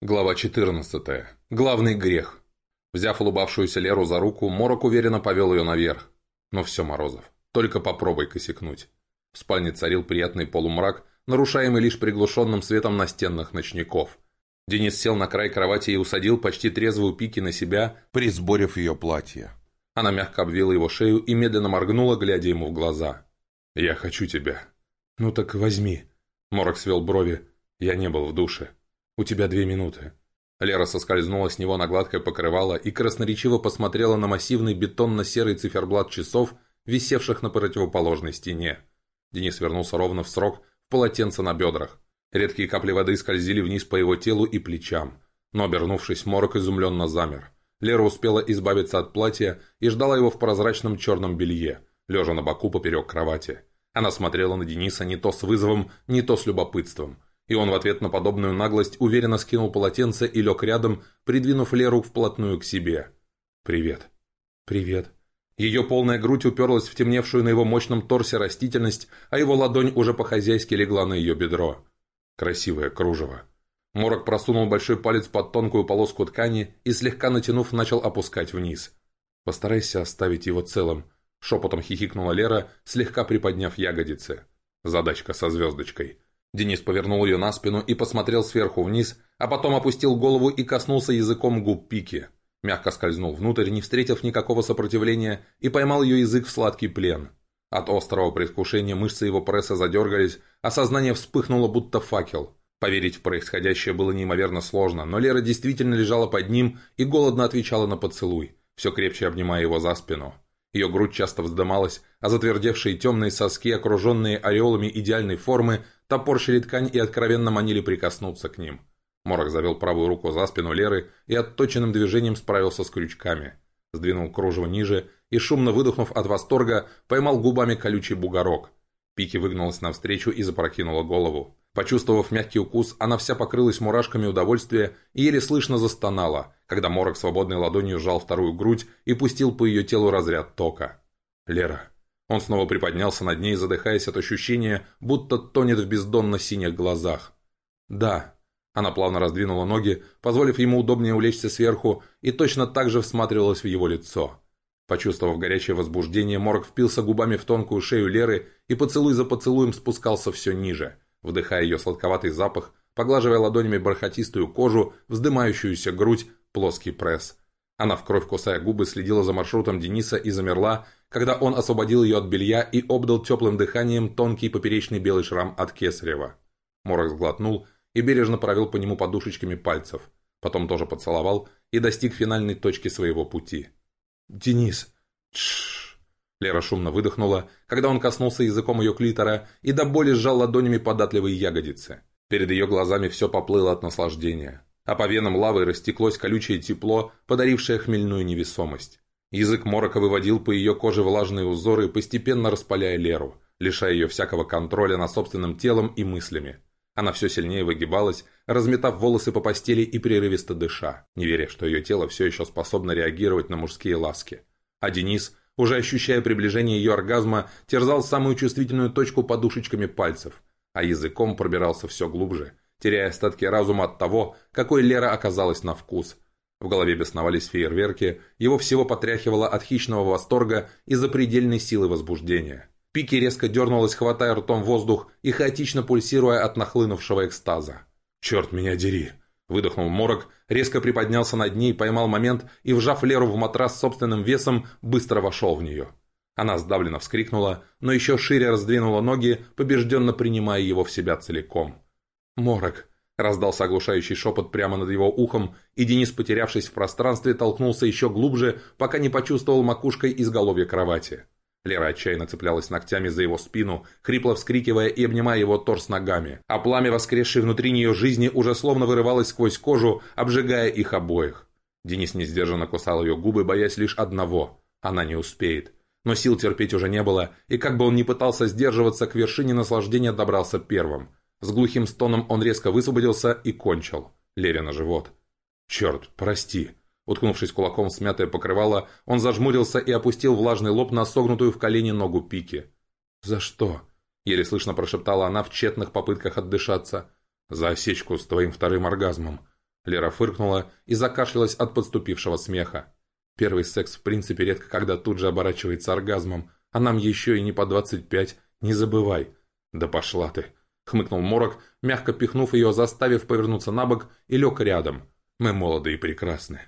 Глава 14. Главный грех. Взяв улыбавшуюся Леру за руку, Морок уверенно повел ее наверх. Но все, Морозов, только попробуй косякнуть. В спальне царил приятный полумрак, нарушаемый лишь приглушенным светом настенных ночников. Денис сел на край кровати и усадил почти трезвую Пики на себя, присборив ее платье. Она мягко обвила его шею и медленно моргнула, глядя ему в глаза. «Я хочу тебя». «Ну так возьми». Морок свел брови. «Я не был в душе». «У тебя две минуты». Лера соскользнула с него на гладкое покрывало и красноречиво посмотрела на массивный бетонно-серый циферблат часов, висевших на противоположной стене. Денис вернулся ровно в срок, в полотенце на бедрах. Редкие капли воды скользили вниз по его телу и плечам. Но, обернувшись, Морок изумленно замер. Лера успела избавиться от платья и ждала его в прозрачном черном белье, лежа на боку поперек кровати. Она смотрела на Дениса не то с вызовом, не то с любопытством – и он в ответ на подобную наглость уверенно скинул полотенце и лег рядом, придвинув Леру вплотную к себе. «Привет». «Привет». Ее полная грудь уперлась в темневшую на его мощном торсе растительность, а его ладонь уже по-хозяйски легла на ее бедро. Красивое кружево. Морок просунул большой палец под тонкую полоску ткани и, слегка натянув, начал опускать вниз. «Постарайся оставить его целым», — шепотом хихикнула Лера, слегка приподняв ягодицы. «Задачка со звездочкой». Денис повернул ее на спину и посмотрел сверху вниз, а потом опустил голову и коснулся языком губ Пики. Мягко скользнул внутрь, не встретив никакого сопротивления, и поймал ее язык в сладкий плен. От острого предвкушения мышцы его пресса задергались, а сознание вспыхнуло, будто факел. Поверить в происходящее было неимоверно сложно, но Лера действительно лежала под ним и голодно отвечала на поцелуй, все крепче обнимая его за спину. Ее грудь часто вздымалась, а затвердевшие темные соски, окруженные ореолами идеальной формы, топорщили ткань и откровенно манили прикоснуться к ним. Морок завел правую руку за спину Леры и отточенным движением справился с крючками. Сдвинул кружево ниже и, шумно выдохнув от восторга, поймал губами колючий бугорок. Пики выгнулась навстречу и запрокинула голову. Почувствовав мягкий укус, она вся покрылась мурашками удовольствия и еле слышно застонала, когда Морок свободной ладонью сжал вторую грудь и пустил по ее телу разряд тока. «Лера, он снова приподнялся над ней, задыхаясь от ощущения, будто тонет в бездонно-синих глазах. «Да». Она плавно раздвинула ноги, позволив ему удобнее улечься сверху, и точно так же всматривалась в его лицо. Почувствовав горячее возбуждение, Морг впился губами в тонкую шею Леры и поцелуй за поцелуем спускался все ниже, вдыхая ее сладковатый запах, поглаживая ладонями бархатистую кожу, вздымающуюся грудь, плоский пресс. Она в кровь кусая губы следила за маршрутом Дениса и замерла, когда он освободил ее от белья и обдал теплым дыханием тонкий поперечный белый шрам от кесарева. Морок сглотнул и бережно провел по нему подушечками пальцев. Потом тоже поцеловал и достиг финальной точки своего пути. «Денис!» Тш. Лера шумно выдохнула, когда он коснулся языком ее клитора и до боли сжал ладонями податливые ягодицы. Перед ее глазами все поплыло от наслаждения, а по венам лавы растеклось колючее тепло, подарившее хмельную невесомость. Язык Морока выводил по ее коже влажные узоры, постепенно распаляя Леру, лишая ее всякого контроля над собственным телом и мыслями. Она все сильнее выгибалась, разметав волосы по постели и прерывисто дыша, не веря, что ее тело все еще способно реагировать на мужские ласки. А Денис, уже ощущая приближение ее оргазма, терзал самую чувствительную точку подушечками пальцев, а языком пробирался все глубже, теряя остатки разума от того, какой Лера оказалась на вкус – в голове бесновались фейерверки, его всего потряхивало от хищного восторга и запредельной силы возбуждения. Пики резко дернулась, хватая ртом воздух и хаотично пульсируя от нахлынувшего экстаза. «Черт меня дери!» Выдохнул морок, резко приподнялся над ней, поймал момент и, вжав Леру в матрас собственным весом, быстро вошел в нее. Она сдавленно вскрикнула, но еще шире раздвинула ноги, побежденно принимая его в себя целиком. «Морок!» Раздался оглушающий шепот прямо над его ухом, и Денис, потерявшись в пространстве, толкнулся еще глубже, пока не почувствовал макушкой изголовья кровати. Лера отчаянно цеплялась ногтями за его спину, хрипло вскрикивая и обнимая его торс ногами, а пламя, воскресшее внутри нее жизни, уже словно вырывалось сквозь кожу, обжигая их обоих. Денис несдержанно кусал ее губы, боясь лишь одного – она не успеет. Но сил терпеть уже не было, и как бы он ни пытался сдерживаться, к вершине наслаждения добрался первым – с глухим стоном он резко высвободился и кончил, Лере на живот. «Черт, прости!» Уткнувшись кулаком в смятое покрывало, он зажмурился и опустил влажный лоб на согнутую в колени ногу Пики. «За что?» — еле слышно прошептала она в тщетных попытках отдышаться. «За осечку с твоим вторым оргазмом». Лера фыркнула и закашлялась от подступившего смеха. Первый секс в принципе редко когда тут же оборачивается оргазмом, а нам еще и не по двадцать пять, не забывай. Да пошла ты, хмыкнул Морок, мягко пихнув ее, заставив повернуться на бок и лег рядом. Мы молоды и прекрасны.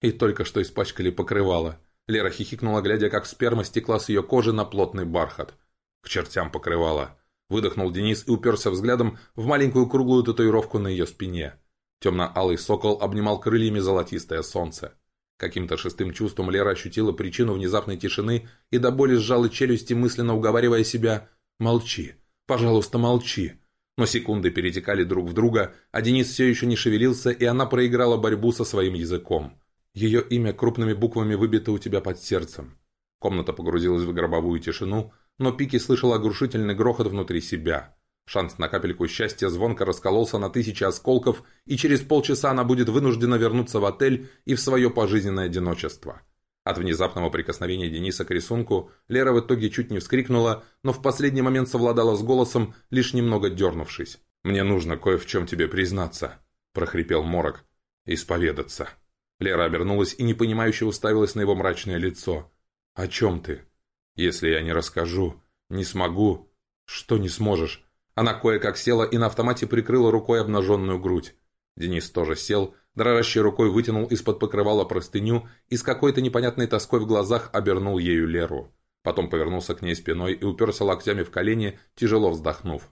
И только что испачкали покрывало. Лера хихикнула, глядя, как сперма стекла с ее кожи на плотный бархат. К чертям покрывало. Выдохнул Денис и уперся взглядом в маленькую круглую татуировку на ее спине. Темно-алый сокол обнимал крыльями золотистое солнце. Каким-то шестым чувством Лера ощутила причину внезапной тишины и до боли сжала челюсти, мысленно уговаривая себя «Молчи, пожалуйста, молчи». Но секунды перетекали друг в друга, а Денис все еще не шевелился, и она проиграла борьбу со своим языком. Ее имя крупными буквами выбито у тебя под сердцем. Комната погрузилась в гробовую тишину, но Пики слышал оглушительный грохот внутри себя. Шанс на капельку счастья звонко раскололся на тысячи осколков, и через полчаса она будет вынуждена вернуться в отель и в свое пожизненное одиночество. От внезапного прикосновения Дениса к рисунку Лера в итоге чуть не вскрикнула, но в последний момент совладала с голосом, лишь немного дернувшись. «Мне нужно кое в чем тебе признаться», – прохрипел Морок. «Исповедаться». Лера обернулась и непонимающе уставилась на его мрачное лицо. «О чем ты?» «Если я не расскажу, не смогу...» «Что не сможешь?» Она кое-как села и на автомате прикрыла рукой обнаженную грудь. Денис тоже сел, дрожащей рукой вытянул из-под покрывала простыню и с какой-то непонятной тоской в глазах обернул ею Леру. Потом повернулся к ней спиной и уперся локтями в колени, тяжело вздохнув.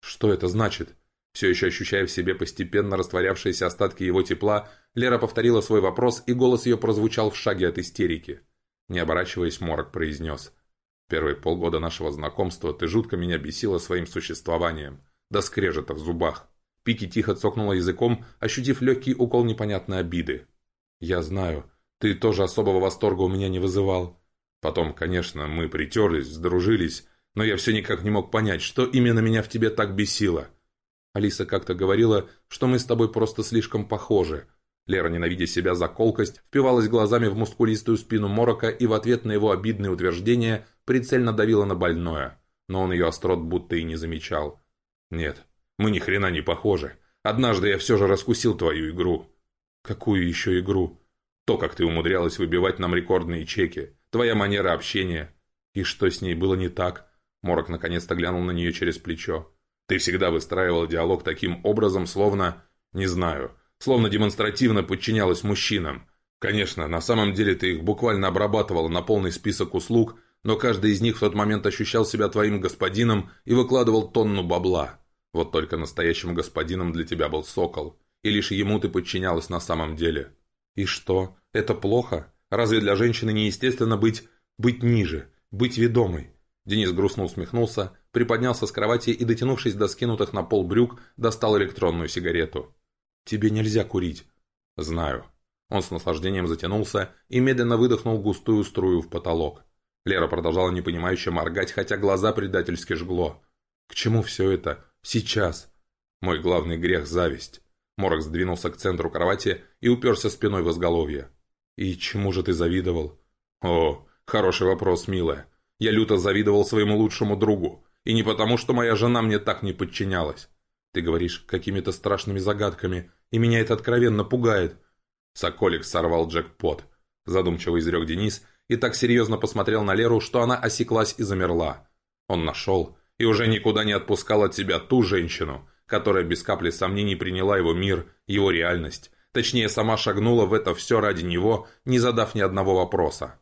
«Что это значит?» Все еще ощущая в себе постепенно растворявшиеся остатки его тепла, Лера повторила свой вопрос, и голос ее прозвучал в шаге от истерики. Не оборачиваясь, Морок произнес. Первые полгода нашего знакомства ты жутко меня бесила своим существованием. До скрежета в зубах. Пики тихо цокнула языком, ощутив легкий укол непонятной обиды. «Я знаю. Ты тоже особого восторга у меня не вызывал. Потом, конечно, мы притерлись, сдружились, но я все никак не мог понять, что именно меня в тебе так бесило. Алиса как-то говорила, что мы с тобой просто слишком похожи, Лера, ненавидя себя за колкость, впивалась глазами в мускулистую спину Морока и в ответ на его обидные утверждения прицельно давила на больное. Но он ее острот будто и не замечал. «Нет, мы ни хрена не похожи. Однажды я все же раскусил твою игру». «Какую еще игру?» «То, как ты умудрялась выбивать нам рекордные чеки. Твоя манера общения». «И что с ней было не так?» Морок наконец-то глянул на нее через плечо. «Ты всегда выстраивал диалог таким образом, словно... Не знаю словно демонстративно подчинялась мужчинам. Конечно, на самом деле ты их буквально обрабатывала на полный список услуг, но каждый из них в тот момент ощущал себя твоим господином и выкладывал тонну бабла. Вот только настоящим господином для тебя был сокол, и лишь ему ты подчинялась на самом деле. И что? Это плохо? Разве для женщины неестественно быть... быть ниже, быть ведомой? Денис грустно усмехнулся, приподнялся с кровати и, дотянувшись до скинутых на пол брюк, достал электронную сигарету. «Тебе нельзя курить». «Знаю». Он с наслаждением затянулся и медленно выдохнул густую струю в потолок. Лера продолжала непонимающе моргать, хотя глаза предательски жгло. «К чему все это? Сейчас?» «Мой главный грех – зависть». Морок сдвинулся к центру кровати и уперся спиной в изголовье. «И чему же ты завидовал?» «О, хороший вопрос, милая. Я люто завидовал своему лучшему другу. И не потому, что моя жена мне так не подчинялась. Ты говоришь какими-то страшными загадками, и меня это откровенно пугает». Соколик сорвал джекпот. Задумчиво изрек Денис и так серьезно посмотрел на Леру, что она осеклась и замерла. Он нашел и уже никуда не отпускал от себя ту женщину, которая без капли сомнений приняла его мир, его реальность. Точнее, сама шагнула в это все ради него, не задав ни одного вопроса.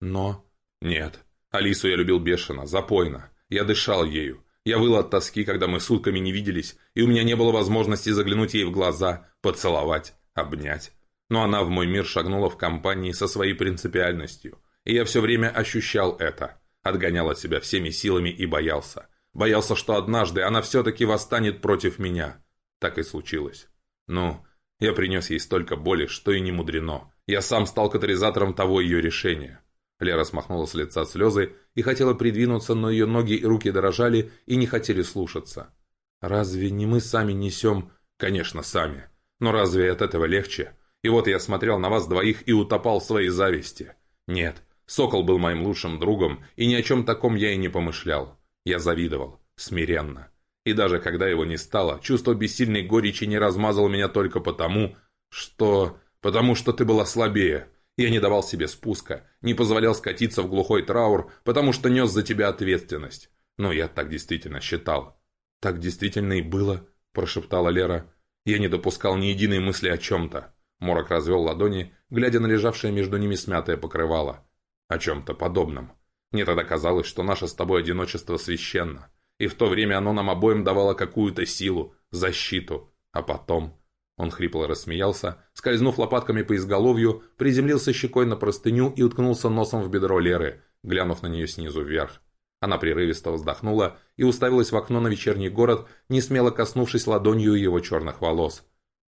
Но... Нет. Алису я любил бешено, запойно. Я дышал ею. Я выл от тоски, когда мы сутками не виделись, и у меня не было возможности заглянуть ей в глаза, поцеловать, обнять. Но она в мой мир шагнула в компании со своей принципиальностью, и я все время ощущал это. Отгонял от себя всеми силами и боялся. Боялся, что однажды она все-таки восстанет против меня. Так и случилось. Ну, я принес ей столько боли, что и не мудрено. Я сам стал катализатором того ее решения. Лера смахнула с лица слезы и хотела придвинуться, но ее ноги и руки дрожали и не хотели слушаться. «Разве не мы сами несем?» «Конечно, сами. Но разве от этого легче? И вот я смотрел на вас двоих и утопал в своей зависти. Нет, Сокол был моим лучшим другом, и ни о чем таком я и не помышлял. Я завидовал. Смиренно. И даже когда его не стало, чувство бессильной горечи не размазало меня только потому, «Что? Потому что ты была слабее. Я не давал себе спуска, не позволял скатиться в глухой траур, потому что нес за тебя ответственность. Но я так действительно считал». «Так действительно и было», – прошептала Лера. «Я не допускал ни единой мысли о чем-то». Морок развел ладони, глядя на лежавшее между ними смятое покрывало. «О чем-то подобном. Мне тогда казалось, что наше с тобой одиночество священно, и в то время оно нам обоим давало какую-то силу, защиту. А потом...» Он хрипло рассмеялся, скользнув лопатками по изголовью, приземлился щекой на простыню и уткнулся носом в бедро Леры, глянув на нее снизу вверх. Она прерывисто вздохнула и уставилась в окно на вечерний город, не смело коснувшись ладонью его черных волос.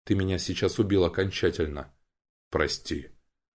«Ты меня сейчас убил окончательно». «Прости».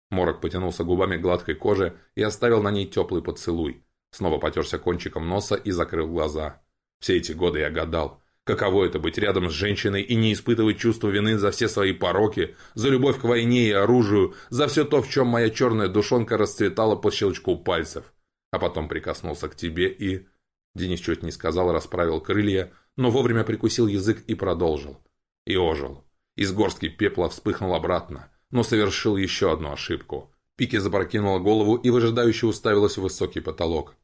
Морок потянулся губами гладкой коже и оставил на ней теплый поцелуй. Снова потерся кончиком носа и закрыл глаза. Все эти годы я гадал, каково это быть рядом с женщиной и не испытывать чувство вины за все свои пороки, за любовь к войне и оружию, за все то, в чем моя черная душонка расцветала по щелчку пальцев. А потом прикоснулся к тебе и... Денис чуть не сказал, расправил крылья, но вовремя прикусил язык и продолжил. И ожил. Из горстки пепла вспыхнул обратно но совершил еще одну ошибку. Пики запрокинула голову и выжидающе уставилась в высокий потолок.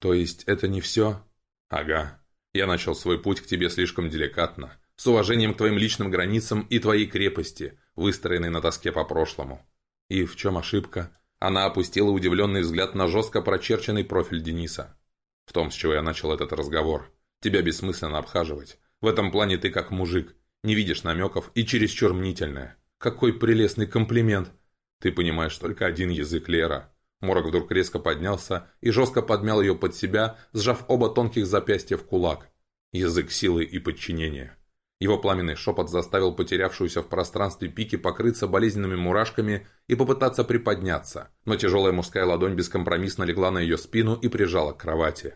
«То есть это не все?» «Ага. Я начал свой путь к тебе слишком деликатно, с уважением к твоим личным границам и твоей крепости, выстроенной на тоске по прошлому». «И в чем ошибка?» Она опустила удивленный взгляд на жестко прочерченный профиль Дениса. «В том, с чего я начал этот разговор. Тебя бессмысленно обхаживать. В этом плане ты как мужик. Не видишь намеков и чересчур мнительная. Какой прелестный комплимент! Ты понимаешь только один язык, Лера. Морок вдруг резко поднялся и жестко подмял ее под себя, сжав оба тонких запястья в кулак. Язык силы и подчинения. Его пламенный шепот заставил потерявшуюся в пространстве пики покрыться болезненными мурашками и попытаться приподняться, но тяжелая мужская ладонь бескомпромиссно легла на ее спину и прижала к кровати.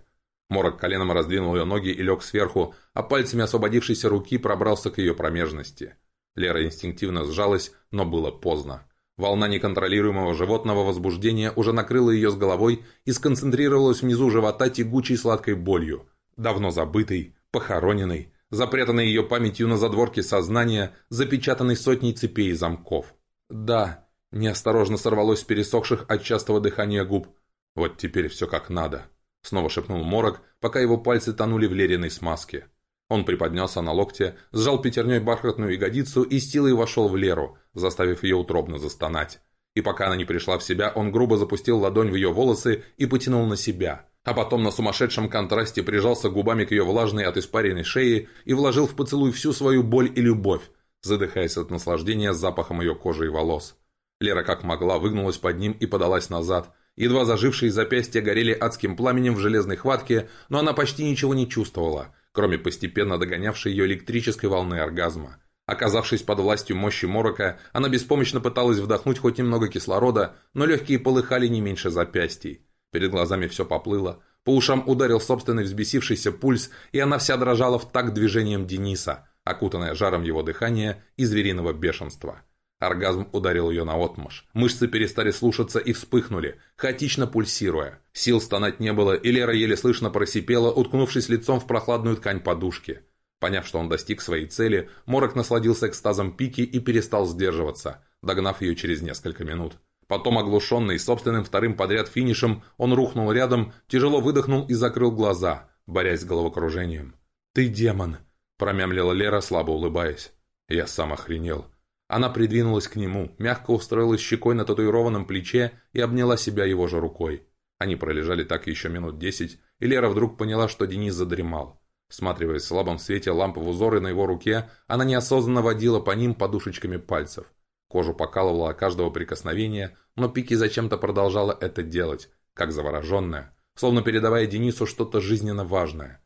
Морок коленом раздвинул ее ноги и лег сверху, а пальцами освободившейся руки пробрался к ее промежности. Лера инстинктивно сжалась, но было поздно. Волна неконтролируемого животного возбуждения уже накрыла ее с головой и сконцентрировалась внизу живота тягучей сладкой болью. Давно забытой, похороненной, запрятанной ее памятью на задворке сознания, запечатанной сотней цепей и замков. «Да», – неосторожно сорвалось с пересохших от частого дыхания губ. «Вот теперь все как надо», – снова шепнул Морок, пока его пальцы тонули в лериной смазке. Он приподнялся на локте, сжал пятерней бархатную ягодицу и с силой вошел в Леру, заставив ее утробно застонать. И пока она не пришла в себя, он грубо запустил ладонь в ее волосы и потянул на себя. А потом на сумасшедшем контрасте прижался губами к ее влажной от испаренной шеи и вложил в поцелуй всю свою боль и любовь, задыхаясь от наслаждения запахом ее кожи и волос. Лера как могла выгнулась под ним и подалась назад. Едва зажившие запястья горели адским пламенем в железной хватке, но она почти ничего не чувствовала – кроме постепенно догонявшей ее электрической волны оргазма. Оказавшись под властью мощи морока, она беспомощно пыталась вдохнуть хоть немного кислорода, но легкие полыхали не меньше запястий. Перед глазами все поплыло, по ушам ударил собственный взбесившийся пульс, и она вся дрожала в такт движением Дениса, окутанная жаром его дыхания и звериного бешенства. Оргазм ударил ее наотмашь. Мышцы перестали слушаться и вспыхнули, хаотично пульсируя. Сил стонать не было, и Лера еле слышно просипела, уткнувшись лицом в прохладную ткань подушки. Поняв, что он достиг своей цели, Морок насладился экстазом пики и перестал сдерживаться, догнав ее через несколько минут. Потом, оглушенный собственным вторым подряд финишем, он рухнул рядом, тяжело выдохнул и закрыл глаза, борясь с головокружением. «Ты демон!» – промямлила Лера, слабо улыбаясь. «Я сам охренел». Она придвинулась к нему, мягко устроилась щекой на татуированном плече и обняла себя его же рукой. Они пролежали так еще минут десять, и Лера вдруг поняла, что Денис задремал. Всматриваясь в слабом свете лампы в узоры на его руке, она неосознанно водила по ним подушечками пальцев. Кожу покалывала от каждого прикосновения, но Пики зачем-то продолжала это делать, как завороженная, словно передавая Денису что-то жизненно важное.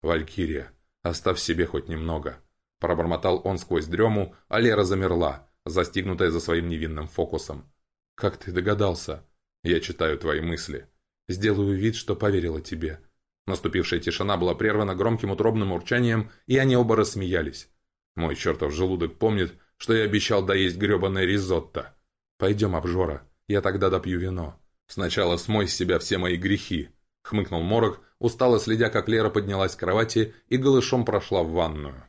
«Валькирия, оставь себе хоть немного», Пробормотал он сквозь дрему, а Лера замерла, застигнутая за своим невинным фокусом. «Как ты догадался?» «Я читаю твои мысли. Сделаю вид, что поверила тебе». Наступившая тишина была прервана громким утробным урчанием, и они оба рассмеялись. Мой чертов желудок помнит, что я обещал доесть гребаное ризотто. «Пойдем, обжора, я тогда допью вино. Сначала смой с себя все мои грехи», — хмыкнул Морок, устало следя, как Лера поднялась с кровати и голышом прошла в ванную.